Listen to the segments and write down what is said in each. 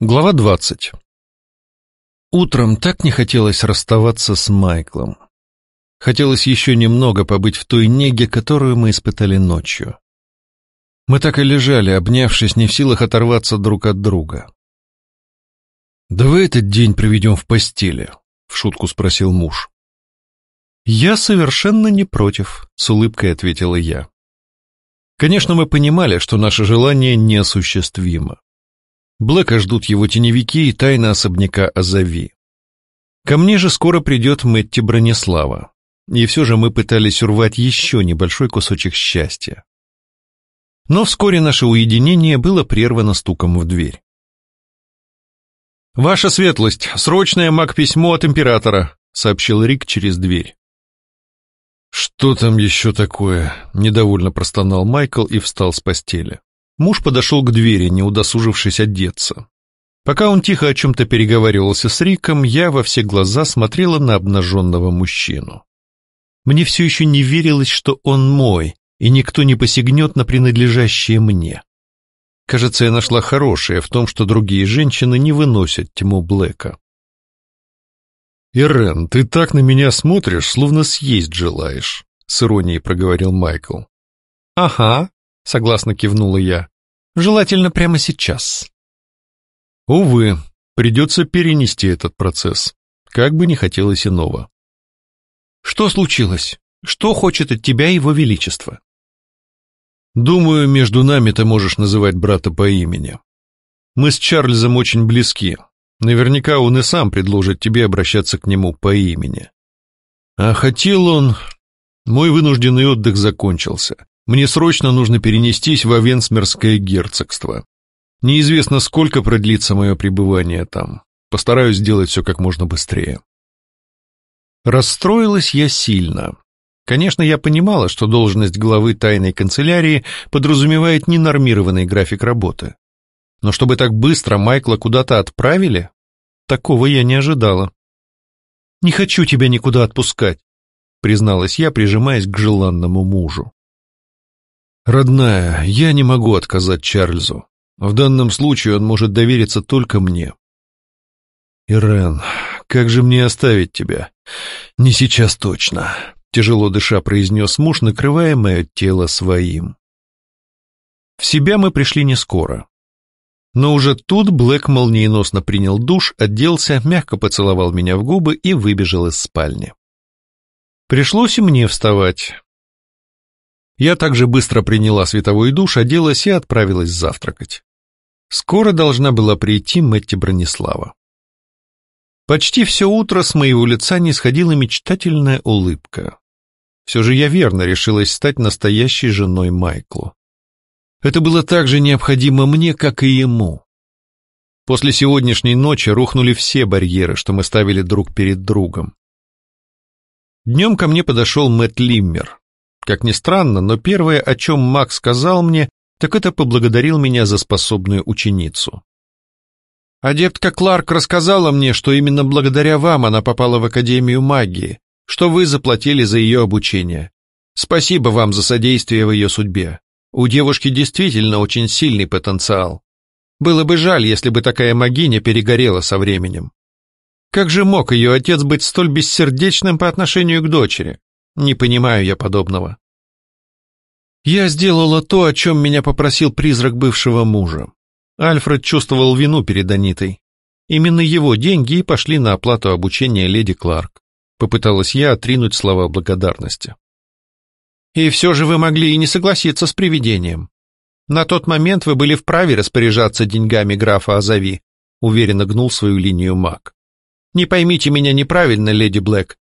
Глава двадцать. Утром так не хотелось расставаться с Майклом. Хотелось еще немного побыть в той неге, которую мы испытали ночью. Мы так и лежали, обнявшись, не в силах оторваться друг от друга. «Давай этот день проведем в постели», — в шутку спросил муж. «Я совершенно не против», — с улыбкой ответила я. Конечно, мы понимали, что наше желание неосуществимо. Блэка ждут его теневики и тайна особняка Азави. Ко мне же скоро придет Мэтти Бронислава. И все же мы пытались урвать еще небольшой кусочек счастья. Но вскоре наше уединение было прервано стуком в дверь. «Ваша светлость, срочное маг-письмо от императора», — сообщил Рик через дверь. «Что там еще такое?» — недовольно простонал Майкл и встал с постели. Муж подошел к двери, не удосужившись одеться. Пока он тихо о чем-то переговаривался с Риком, я во все глаза смотрела на обнаженного мужчину. Мне все еще не верилось, что он мой, и никто не посягнет на принадлежащее мне. Кажется, я нашла хорошее в том, что другие женщины не выносят тьму Блэка. «Ирен, ты так на меня смотришь, словно съесть желаешь», — с иронией проговорил Майкл. «Ага», согласно кивнула я. Желательно прямо сейчас. Увы, придется перенести этот процесс, как бы не хотелось иного. Что случилось? Что хочет от тебя его величество? Думаю, между нами ты можешь называть брата по имени. Мы с Чарльзом очень близки. Наверняка он и сам предложит тебе обращаться к нему по имени. А хотел он... Мой вынужденный отдых закончился. Мне срочно нужно перенестись в Авенсмерское герцогство. Неизвестно, сколько продлится мое пребывание там. Постараюсь сделать все как можно быстрее. Расстроилась я сильно. Конечно, я понимала, что должность главы тайной канцелярии подразумевает ненормированный график работы. Но чтобы так быстро Майкла куда-то отправили, такого я не ожидала. «Не хочу тебя никуда отпускать», призналась я, прижимаясь к желанному мужу. «Родная, я не могу отказать Чарльзу. В данном случае он может довериться только мне». «Ирен, как же мне оставить тебя?» «Не сейчас точно», — тяжело дыша произнес муж, накрывая мое тело своим. В себя мы пришли не скоро. Но уже тут Блэк молниеносно принял душ, оделся, мягко поцеловал меня в губы и выбежал из спальни. Пришлось и мне вставать. Я также быстро приняла световой душ, оделась и отправилась завтракать. Скоро должна была прийти Мэтти Бронислава. Почти все утро с моего лица не сходила мечтательная улыбка. Все же я верно решилась стать настоящей женой Майклу. Это было так же необходимо мне, как и ему. После сегодняшней ночи рухнули все барьеры, что мы ставили друг перед другом. Днем ко мне подошел Мэтт Лиммер, как ни странно, но первое, о чем Макс сказал мне, так это поблагодарил меня за способную ученицу. Адептка Кларк рассказала мне, что именно благодаря вам она попала в Академию магии, что вы заплатили за ее обучение. Спасибо вам за содействие в ее судьбе. У девушки действительно очень сильный потенциал. Было бы жаль, если бы такая магиня перегорела со временем. Как же мог ее отец быть столь бессердечным по отношению к дочери? Не понимаю я подобного. Я сделала то, о чем меня попросил призрак бывшего мужа. Альфред чувствовал вину перед Анитой. Именно его деньги и пошли на оплату обучения леди Кларк. Попыталась я отринуть слова благодарности. И все же вы могли и не согласиться с привидением. На тот момент вы были вправе распоряжаться деньгами графа Азави, уверенно гнул свою линию маг. Не поймите меня неправильно, леди Блэк.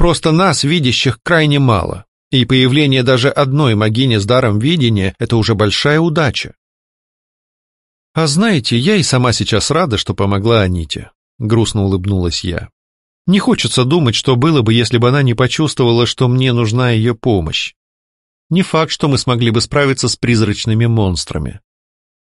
Просто нас, видящих, крайне мало, и появление даже одной могини с даром видения — это уже большая удача. А знаете, я и сама сейчас рада, что помогла Аните, — грустно улыбнулась я. Не хочется думать, что было бы, если бы она не почувствовала, что мне нужна ее помощь. Не факт, что мы смогли бы справиться с призрачными монстрами.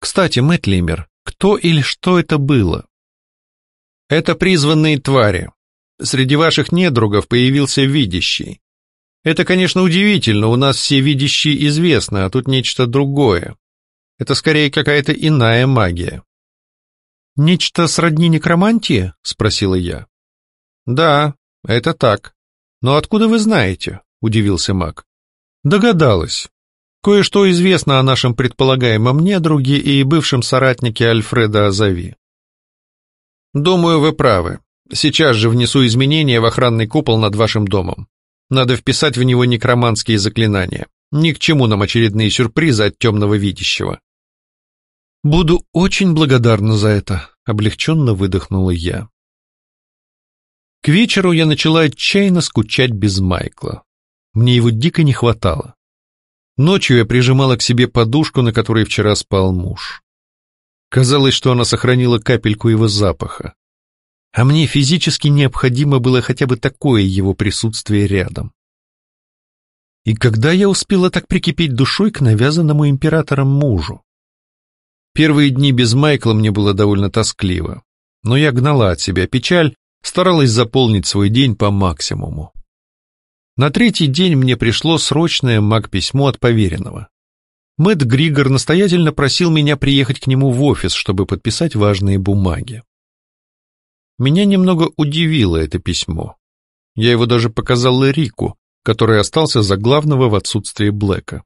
Кстати, Мэтт Лимер, кто или что это было? Это призванные твари, Среди ваших недругов появился видящий. Это, конечно, удивительно, у нас все видящие известны, а тут нечто другое. Это скорее какая-то иная магия. «Нечто сродни некромантии?» — спросила я. «Да, это так. Но откуда вы знаете?» — удивился маг. «Догадалась. Кое-что известно о нашем предполагаемом недруге и бывшем соратнике Альфреда Азави. Думаю, вы правы. Сейчас же внесу изменения в охранный купол над вашим домом. Надо вписать в него некроманские заклинания. Ни к чему нам очередные сюрпризы от темного видящего. Буду очень благодарна за это, облегченно выдохнула я. К вечеру я начала отчаянно скучать без Майкла. Мне его дико не хватало. Ночью я прижимала к себе подушку, на которой вчера спал муж. Казалось, что она сохранила капельку его запаха. А мне физически необходимо было хотя бы такое его присутствие рядом. И когда я успела так прикипеть душой к навязанному императором мужу? Первые дни без Майкла мне было довольно тоскливо, но я гнала от себя печаль, старалась заполнить свой день по максимуму. На третий день мне пришло срочное маг-письмо от поверенного. Мэтт Григор настоятельно просил меня приехать к нему в офис, чтобы подписать важные бумаги. Меня немного удивило это письмо. Я его даже показал Рику, который остался за главного в отсутствии Блэка.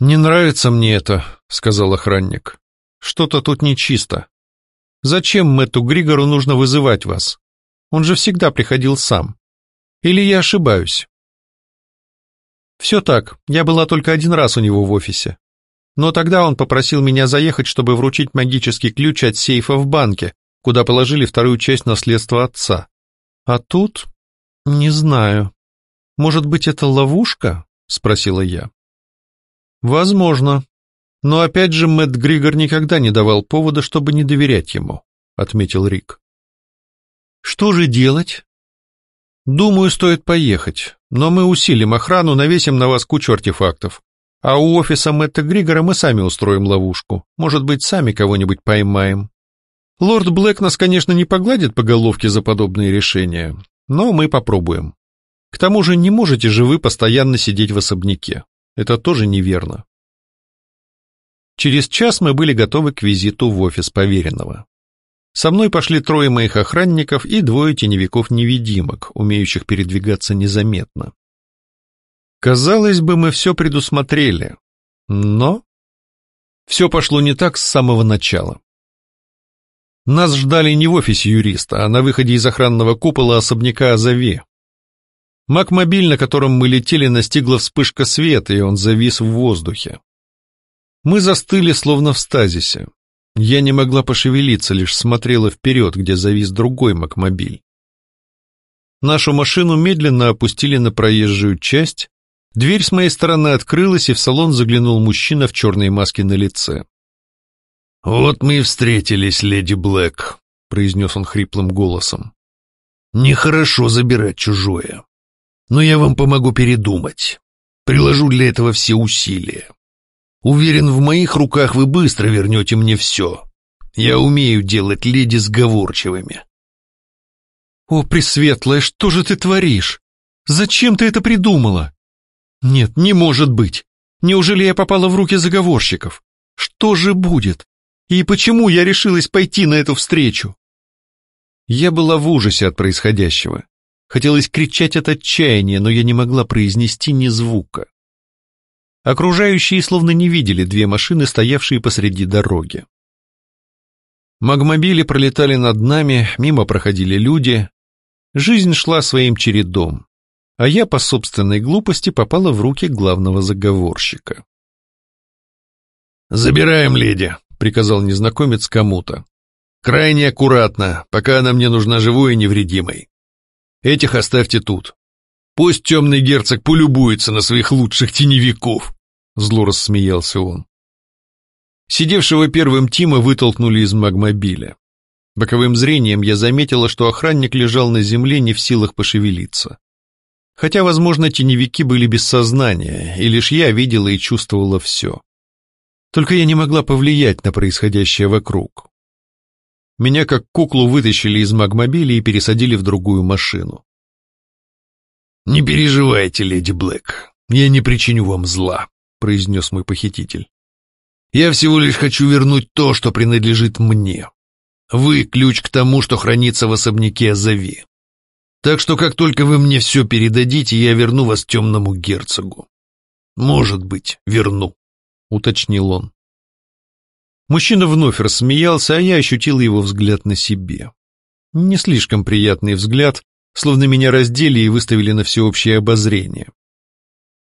«Не нравится мне это», — сказал охранник. «Что-то тут нечисто. Зачем Мэтту Григору нужно вызывать вас? Он же всегда приходил сам. Или я ошибаюсь? Все так, я была только один раз у него в офисе. Но тогда он попросил меня заехать, чтобы вручить магический ключ от сейфа в банке, куда положили вторую часть наследства отца. А тут... не знаю. Может быть, это ловушка? Спросила я. Возможно. Но опять же, Мэтт Григор никогда не давал повода, чтобы не доверять ему, отметил Рик. Что же делать? «Думаю, стоит поехать, но мы усилим охрану, навесим на вас кучу артефактов. А у офиса Мэтта Григора мы сами устроим ловушку. Может быть, сами кого-нибудь поймаем. Лорд Блэк нас, конечно, не погладит по головке за подобные решения, но мы попробуем. К тому же не можете же вы постоянно сидеть в особняке. Это тоже неверно». Через час мы были готовы к визиту в офис поверенного. Со мной пошли трое моих охранников и двое теневиков-невидимок, умеющих передвигаться незаметно. Казалось бы, мы все предусмотрели, но... Все пошло не так с самого начала. Нас ждали не в офисе юриста, а на выходе из охранного купола особняка Азави. Макмобиль, на котором мы летели, настигла вспышка света, и он завис в воздухе. Мы застыли, словно в стазисе. Я не могла пошевелиться, лишь смотрела вперед, где завис другой Макмобиль. Нашу машину медленно опустили на проезжую часть, дверь с моей стороны открылась, и в салон заглянул мужчина в черной маске на лице. «Вот мы и встретились, леди Блэк», — произнес он хриплым голосом. «Нехорошо забирать чужое, но я вам помогу передумать. Приложу для этого все усилия. Уверен, в моих руках вы быстро вернете мне все. Я умею делать леди сговорчивыми. О, Пресветлая, что же ты творишь? Зачем ты это придумала? Нет, не может быть. Неужели я попала в руки заговорщиков? Что же будет? И почему я решилась пойти на эту встречу? Я была в ужасе от происходящего. Хотелось кричать от отчаяния, но я не могла произнести ни звука. Окружающие словно не видели две машины, стоявшие посреди дороги. Магмобили пролетали над нами, мимо проходили люди. Жизнь шла своим чередом, а я по собственной глупости попала в руки главного заговорщика. «Забираем, леди», — приказал незнакомец кому-то. «Крайне аккуратно, пока она мне нужна живой и невредимой. Этих оставьте тут. Пусть темный герцог полюбуется на своих лучших теневиков». Зло рассмеялся он. Сидевшего первым Тима вытолкнули из магмобиля. Боковым зрением я заметила, что охранник лежал на земле не в силах пошевелиться. Хотя, возможно, теневики были без сознания, и лишь я видела и чувствовала все. Только я не могла повлиять на происходящее вокруг. Меня как куклу вытащили из магмобиля и пересадили в другую машину. «Не переживайте, леди Блэк, я не причиню вам зла», — произнес мой похититель. «Я всего лишь хочу вернуть то, что принадлежит мне. Вы — ключ к тому, что хранится в особняке Азави. Так что как только вы мне все передадите, я верну вас темному герцогу. Может быть, верну, — уточнил он. Мужчина вновь рассмеялся, а я ощутил его взгляд на себе. Не слишком приятный взгляд, словно меня раздели и выставили на всеобщее обозрение.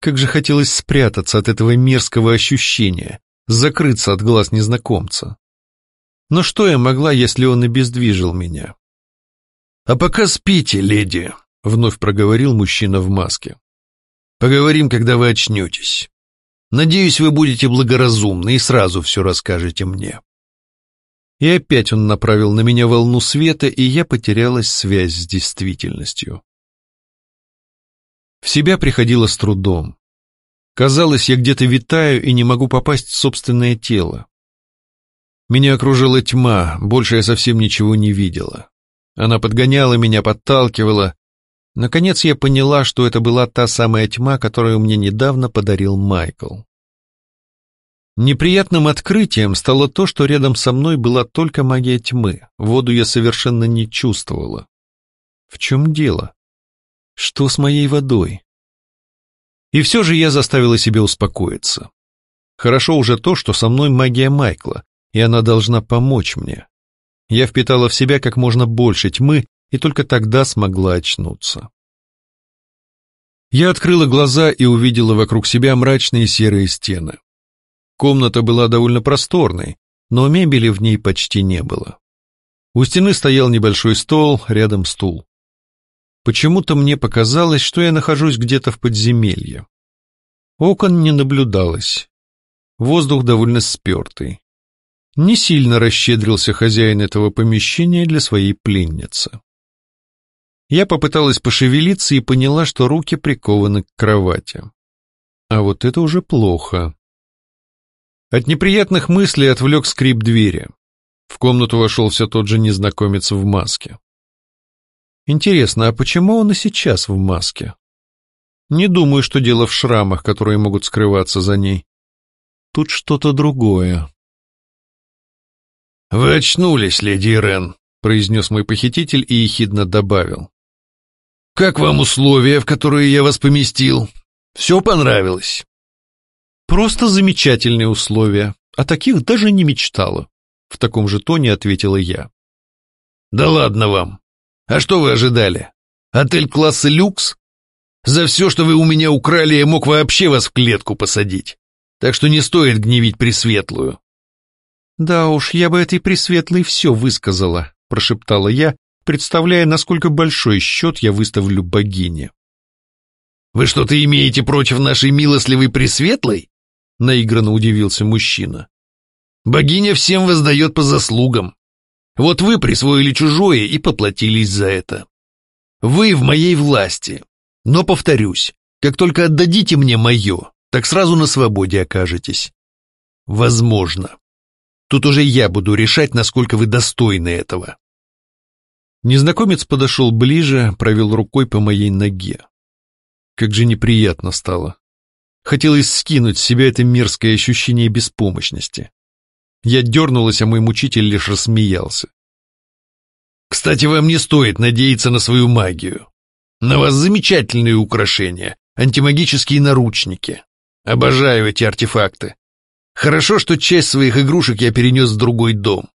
Как же хотелось спрятаться от этого мерзкого ощущения, закрыться от глаз незнакомца. Но что я могла, если он обездвижил меня? «А пока спите, леди», — вновь проговорил мужчина в маске. «Поговорим, когда вы очнетесь. Надеюсь, вы будете благоразумны и сразу все расскажете мне». И опять он направил на меня волну света, и я потерялась связь с действительностью. В себя приходило с трудом. Казалось, я где-то витаю и не могу попасть в собственное тело. Меня окружила тьма, больше я совсем ничего не видела. Она подгоняла меня, подталкивала. Наконец я поняла, что это была та самая тьма, которую мне недавно подарил Майкл. Неприятным открытием стало то, что рядом со мной была только магия тьмы, воду я совершенно не чувствовала. В чем дело? Что с моей водой? И все же я заставила себя успокоиться. Хорошо уже то, что со мной магия Майкла, и она должна помочь мне. Я впитала в себя как можно больше тьмы и только тогда смогла очнуться. Я открыла глаза и увидела вокруг себя мрачные серые стены. Комната была довольно просторной, но мебели в ней почти не было. У стены стоял небольшой стол, рядом стул. Почему-то мне показалось, что я нахожусь где-то в подземелье. Окон не наблюдалось. Воздух довольно спертый не сильно расщедрился хозяин этого помещения для своей пленницы. Я попыталась пошевелиться и поняла, что руки прикованы к кровати. А вот это уже плохо. От неприятных мыслей отвлек скрип двери. В комнату вошел все тот же незнакомец в маске. Интересно, а почему он и сейчас в маске? Не думаю, что дело в шрамах, которые могут скрываться за ней. Тут что-то другое. «Вы очнулись, леди Ирен», — произнес мой похититель и ехидно добавил. «Как вам условия, в которые я вас поместил? Все понравилось?» «Просто замечательные условия. О таких даже не мечтала», — в таком же тоне ответила я. «Да ладно вам. А что вы ожидали? Отель класса люкс? За все, что вы у меня украли, я мог вообще вас в клетку посадить. Так что не стоит гневить Пресветлую. «Да уж, я бы этой Пресветлой все высказала», — прошептала я, представляя, насколько большой счет я выставлю богине. «Вы что-то имеете против нашей милостливой Пресветлой?» — наигранно удивился мужчина. «Богиня всем воздает по заслугам. Вот вы присвоили чужое и поплатились за это. Вы в моей власти. Но, повторюсь, как только отдадите мне мое, так сразу на свободе окажетесь. Возможно. Тут уже я буду решать, насколько вы достойны этого. Незнакомец подошел ближе, провел рукой по моей ноге. Как же неприятно стало. Хотелось скинуть с себя это мерзкое ощущение беспомощности. Я дернулась, а мой мучитель лишь рассмеялся. «Кстати, вам не стоит надеяться на свою магию. На вас замечательные украшения, антимагические наручники. Обожаю эти артефакты. Хорошо, что часть своих игрушек я перенес в другой дом.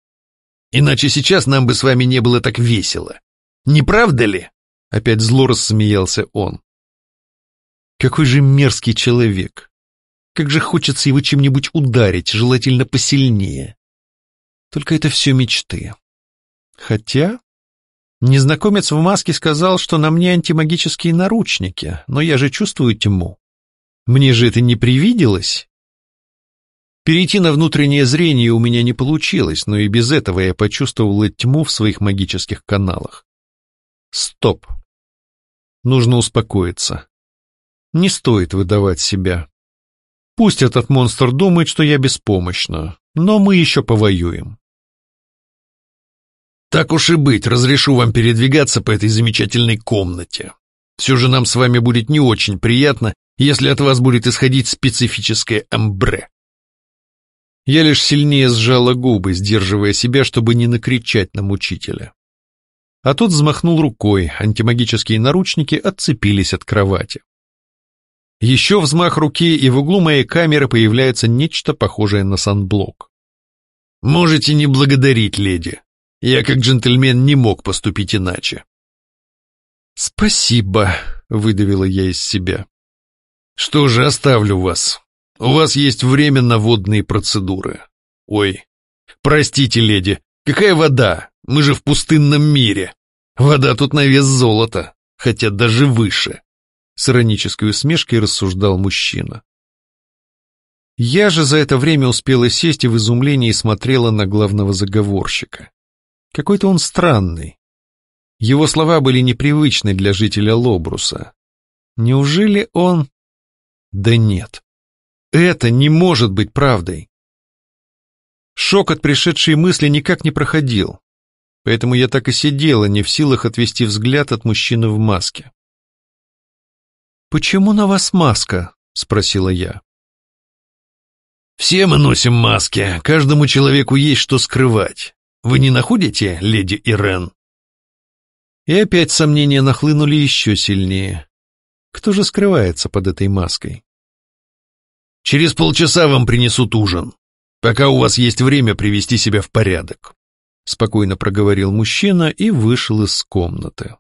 Иначе сейчас нам бы с вами не было так весело. Не правда ли?» Опять зло рассмеялся он. «Какой же мерзкий человек! Как же хочется его чем-нибудь ударить, желательно посильнее. Только это все мечты. Хотя...» Незнакомец в маске сказал, что на мне антимагические наручники, но я же чувствую тьму. Мне же это не привиделось? Перейти на внутреннее зрение у меня не получилось, но и без этого я почувствовала тьму в своих магических каналах. Стоп. Нужно успокоиться. Не стоит выдавать себя. Пусть этот монстр думает, что я беспомощна, но мы еще повоюем. Так уж и быть, разрешу вам передвигаться по этой замечательной комнате. Все же нам с вами будет не очень приятно, если от вас будет исходить специфическое амбре. Я лишь сильнее сжала губы, сдерживая себя, чтобы не накричать на мучителя. А тот взмахнул рукой, антимагические наручники отцепились от кровати. Еще взмах руки, и в углу моей камеры появляется нечто похожее на санблок. «Можете не благодарить, леди. Я, как джентльмен, не мог поступить иначе». «Спасибо», — выдавила я из себя. «Что же, оставлю вас. У вас есть время на водные процедуры. Ой, простите, леди, какая вода? Мы же в пустынном мире. Вода тут на вес золота, хотя даже выше. С иронической усмешкой рассуждал мужчина. Я же за это время успела сесть и в изумлении смотрела на главного заговорщика. Какой-то он странный. Его слова были непривычны для жителя Лобруса. Неужели он... Да нет. Это не может быть правдой. Шок от пришедшей мысли никак не проходил, поэтому я так и сидела, не в силах отвести взгляд от мужчины в маске. «Почему на вас маска?» — спросила я. «Все мы носим маски, каждому человеку есть что скрывать. Вы не находите, леди Ирен?» И опять сомнения нахлынули еще сильнее. Кто же скрывается под этой маской? Через полчаса вам принесут ужин, пока у вас есть время привести себя в порядок», — спокойно проговорил мужчина и вышел из комнаты.